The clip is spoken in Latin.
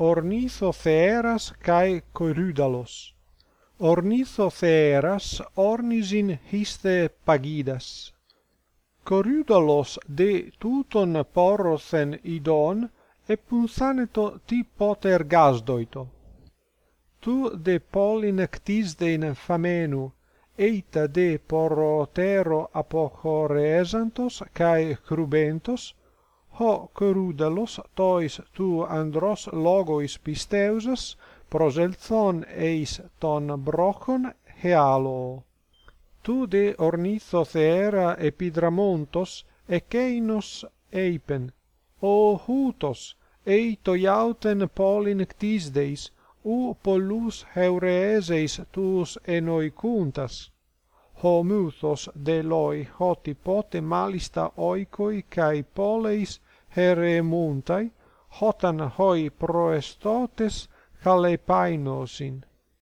ornithoferas kai corydalos ornithoferas ornisin histe pagidas. Corydalos de tuton porrosen idon e ti poter gasdoito. Tu de polin ctisdein famenu eita de porrotero apochoresantos kai crubentos ho corudelos tois tu andros logois pisteusas proselthon eis ton brochon healo. Tu de ornitho theera epidramontos ekeinos eipen. O hutos eito iauten polin ctisdeis u pollus heureeseis tuus enoicuntas. Ho muthos de loi hoti pote malista oikoi kai poleis here muntai hotan hoi proestotes halepainosin